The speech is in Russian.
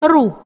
рух.